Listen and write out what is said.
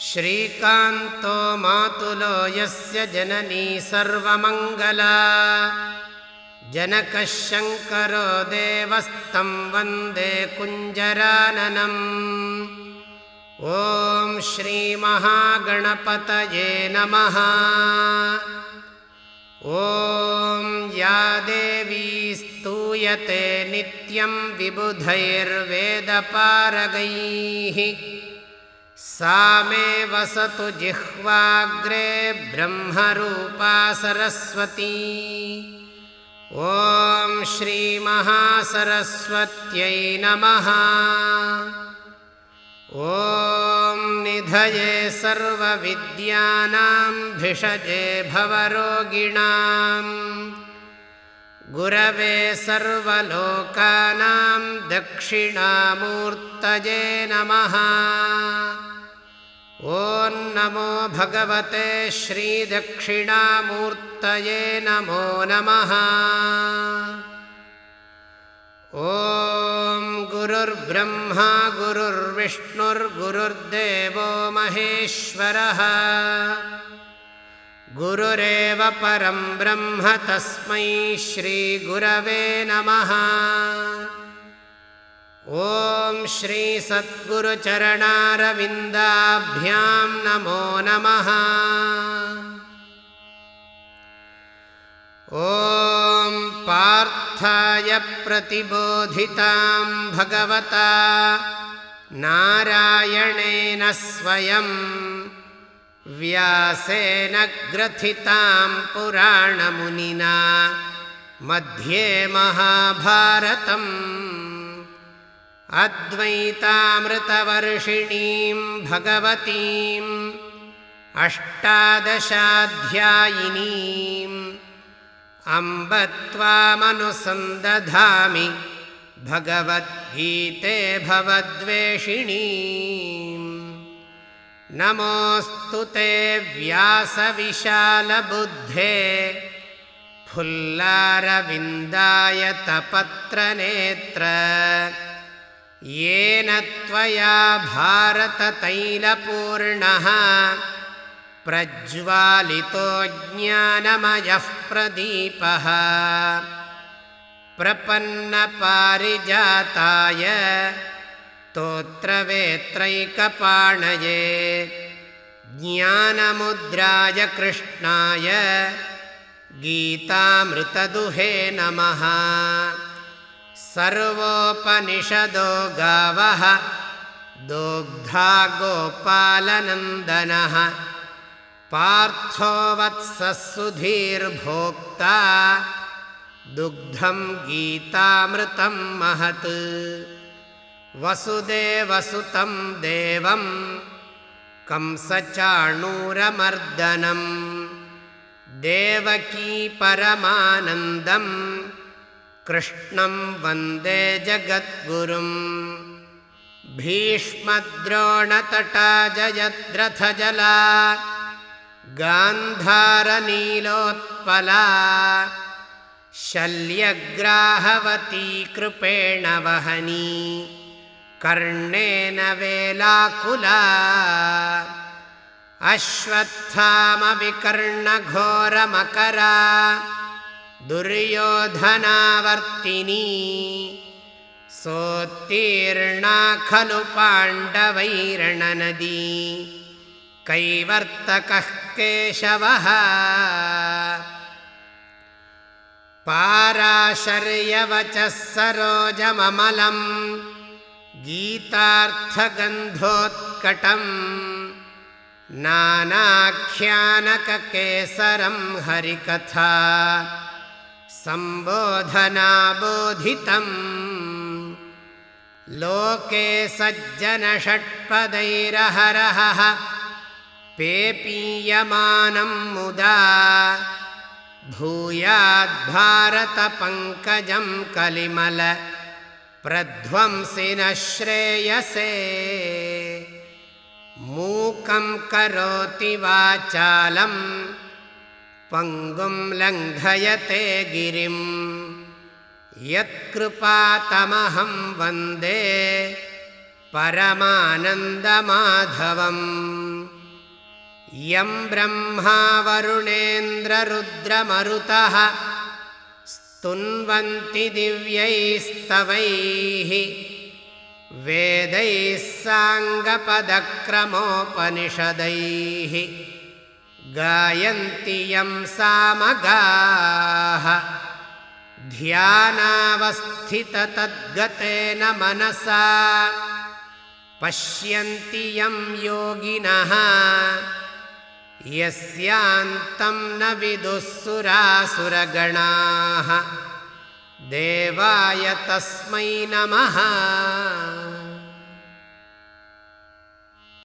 श्रीकान्तो मातुलो यस्य जननी सर्वमङ्गला। जनकः शङ्करो देवस्तं वन्दे कुञ्जराननम्। ॐ श्रीमहागणपतये नमः। ॐ या देवी स्तूयते नित्यं विबुधैर्वेदपारगैः। सा मे वसतु जिह्वाग्रे ब्रह्मरूपा सरस्वती। ॐ श्रीमहासरस्वत्यै नमः। ॐ निधये सर्वविद्यानां भिषजे भवरोगिणाम् गुरवे सर्वलोकानां दक्षिणामूर्तये नमः। ॐ नमो भगवते श्रीदक्षिणामूर्तये नमो नमः। ॐ गुरुर्ब्रह्मा गुरुर्विष्णुर्गुरुर्देवो महेश्वरः गुरुरेव परं ब्रह्म तस्मै श्रीगुरवे नमः। ॐ श्रीसद्गुरुचरणारविन्दाभ्यां नमो नमः। ॐ पार्थाय प्रतिबोधितां भगवता नारायणेन स्वयं व्यासेन ग्रथितां पुराणमुनिना मध्ये महाभारतम्। अद्वैतामृतवर्षिणीं भगवतीम् अष्टादशाध्यायिनीम्। अम्ब त्वामनुसन्दधामि भगवद्गीते भवद्वेषिणी नमोऽस्तु ते व्यासविशालबुद्धे। फुल्लारविन्दायतपत्रनेत्र येन त्वया भारततैलपूर्णः। प्रज्वालितो ज्ञानमयः प्रदीपः। प्रपन्नपारिजाताय तोत्रवेत्रैकपाणये ज्ञानमुद्राय कृष्णाय। गीतामृतदुहे नमः। सर्वोपनिषदो गावः। दोग्धा गोपालनन्दनः। पार्थो वत्सुधीर्भोक्ता दुग्धं गीतामृतं महत् वसुदेवसुतं देवं कंसचाणूरमर्दनं देवकी परमानन्दं कृष्णं वन्दे जगद्गुरुम् भीष्मद्रोणतटा जयद्रथजला गान्धारनीलोत्पला शल्यग्राहवती कृपेण कर्णेन वेलाकुला। अश्वत्थामविकर्णघोरमकरा। दुर्योधनावर्तिनी। सोत्तीर्णा खलु पाण्डवैर्णनदी। कैवर्तकः केशवः। पाराशर्यवचः सरोजममलं गीतार्थगन्धोत्कटम् नानाख्यानककेसरं हरिकथा सम्बोधनाबोधितम् लोके सज्जनषट्पदैरहरहः पेपीयमानं मुदा भूयाद्भारतपङ्कजं कलिमल प्रध्वंसि न श्रेयसे। मूकं करोति वाचालं पङ्गुं लङ्घयते गिरिं। यत्कृपातमहं वन्दे परमानन्दमाधवम्। यं ब्रह्मा वरुणेन्द्ररुद्रमरुतः स्तुन्वन्ति दिव्यैस्तवैः वेदैः साङ्गपदक्रमोपनिषदैः गायन्ति यं सामगाः ध्यानावस्थिततद्गतेन मनसा पश्यन्ति यं योगिनः यस्यान्तं न विदुःसुरासुरगणाः देवाय तस्मै नमः